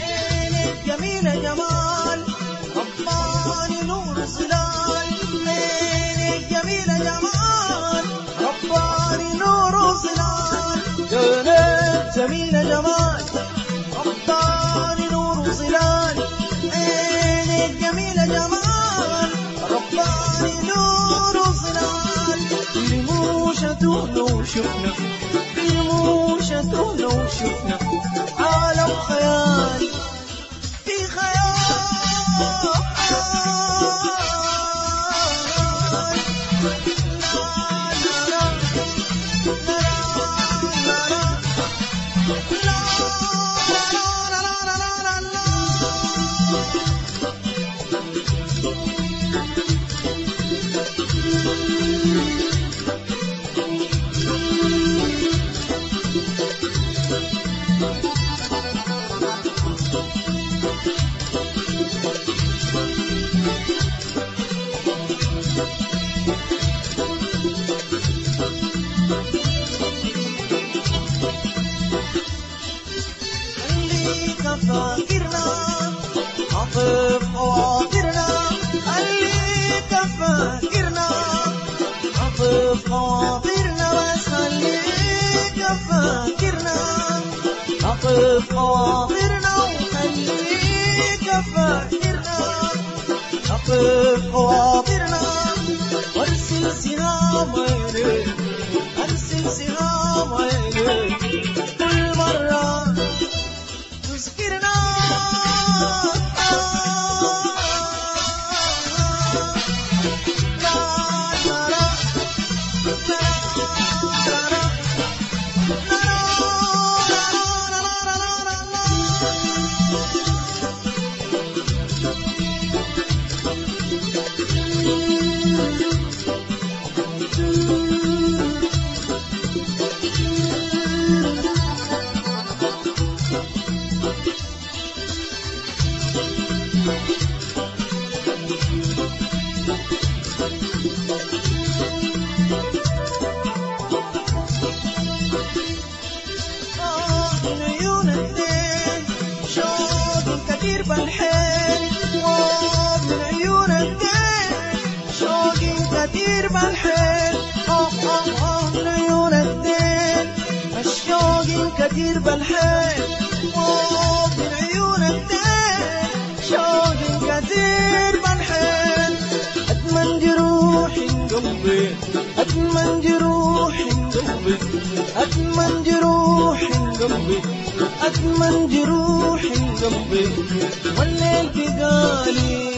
عينك جميلة جمال رباني نور عينك جميلة جمال. شفنا عالم خيال. في خليك فاكرنا عطف خواطرنا خليك فاكرنا عطف خواطرنا بس خليك فاكرنا عطف خواطرنا وخليك فاكرنا عطف خواطرنا كثير بالحيل آه آه آه من عيون اثنين الشوق كثير بالحيل آه من عيون اثنين شوق كثير بالحيل أدمن جروح قلبي أدمن جروح قلبي أدمن جروح قلبي أدمن جروح قلبي والليل بقالي